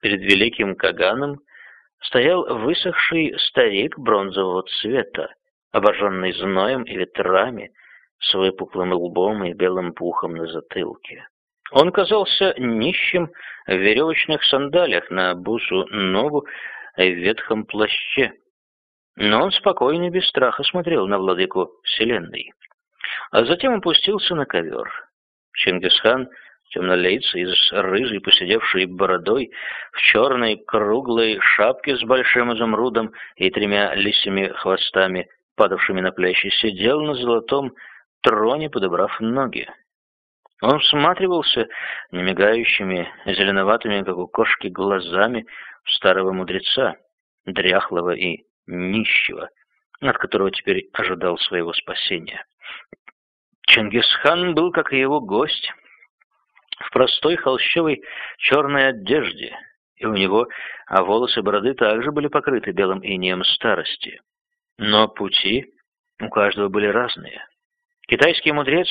Перед великим Каганом стоял высохший старик бронзового цвета, обожженный зноем и ветрами, с выпуклым лбом и белым пухом на затылке. Он казался нищим в веревочных сандалиях на бусу ногу в ветхом плаще. Но он спокойно и без страха смотрел на владыку Вселенной. А затем опустился на ковер. Чингисхан, темнолицый, с рыжей посидевшей бородой, в черной круглой шапке с большим изумрудом и тремя лисими хвостами, падавшими на плечи, сидел на золотом троне, подобрав ноги. Он всматривался немигающими, зеленоватыми, как у кошки, глазами старого мудреца, дряхлого и нищего, от которого теперь ожидал своего спасения. Чингисхан был, как и его гость, в простой холщовой черной одежде, и у него а волосы бороды также были покрыты белым инеем старости. Но пути у каждого были разные. Китайский мудрец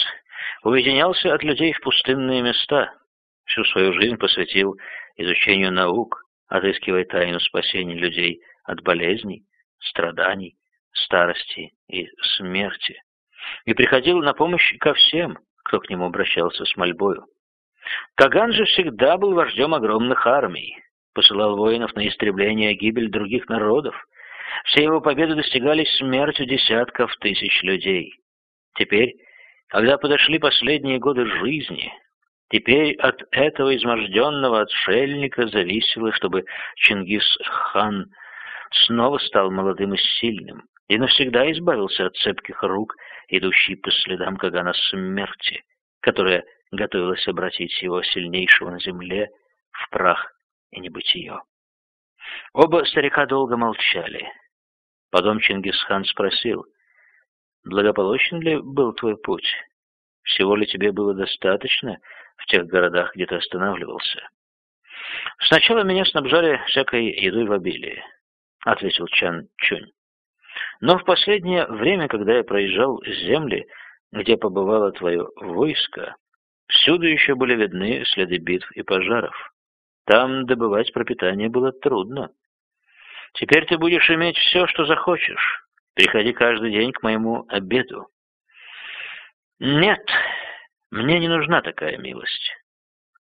уединялся от людей в пустынные места, всю свою жизнь посвятил изучению наук, отыскивая тайну спасения людей от болезней, страданий, старости и смерти, и приходил на помощь ко всем, кто к нему обращался с мольбою. Каган же всегда был вождем огромных армий, посылал воинов на истребление и гибель других народов. Все его победы достигались смертью десятков тысяч людей. Теперь, когда подошли последние годы жизни, теперь от этого изможденного отшельника зависело, чтобы Чингис-хан снова стал молодым и сильным и навсегда избавился от цепких рук, идущей по следам Кагана смерти, которая готовилась обратить его сильнейшего на земле в прах и небытие. Оба старика долго молчали. Потом Чингисхан спросил, «Благополучен ли был твой путь? Всего ли тебе было достаточно в тех городах, где ты останавливался?» «Сначала меня снабжали всякой едой в обилии. — ответил Чан Чунь. «Но в последнее время, когда я проезжал земли, где побывало твое войско, всюду еще были видны следы битв и пожаров. Там добывать пропитание было трудно. Теперь ты будешь иметь все, что захочешь. Приходи каждый день к моему обеду». «Нет, мне не нужна такая милость.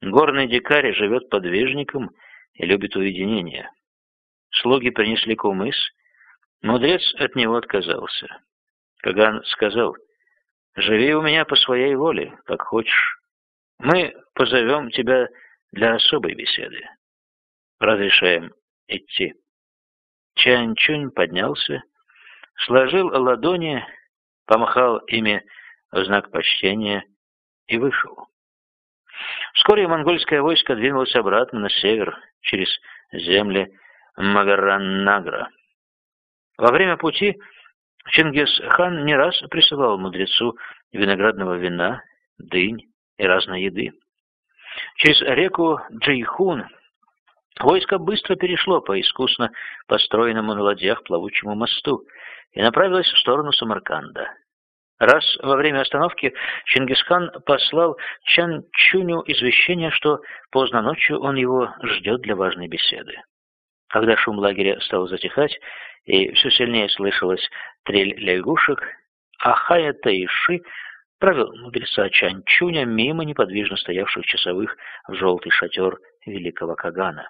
Горный дикарь живет подвижником и любит уединение». Слуги принесли кумыс. Мудрец от него отказался. Каган сказал, «Живи у меня по своей воле, как хочешь. Мы позовем тебя для особой беседы. Разрешаем идти». Чань-Чунь поднялся, сложил ладони, помахал ими в знак почтения и вышел. Вскоре монгольское войско двинулось обратно на север, через земли Магараннагра. Во время пути Чингисхан не раз присылал мудрецу виноградного вина, дынь и разной еды. Через реку Джейхун войско быстро перешло по искусно построенному на ладьях плавучему мосту и направилось в сторону Самарканда. Раз во время остановки Чингисхан послал Чан Чуню извещение, что поздно ночью он его ждет для важной беседы. Когда шум лагеря стал затихать, и все сильнее слышалась трель лягушек, Ахая Таиши провел мудреца Чанчуня мимо неподвижно стоявших часовых в желтый шатер великого Кагана.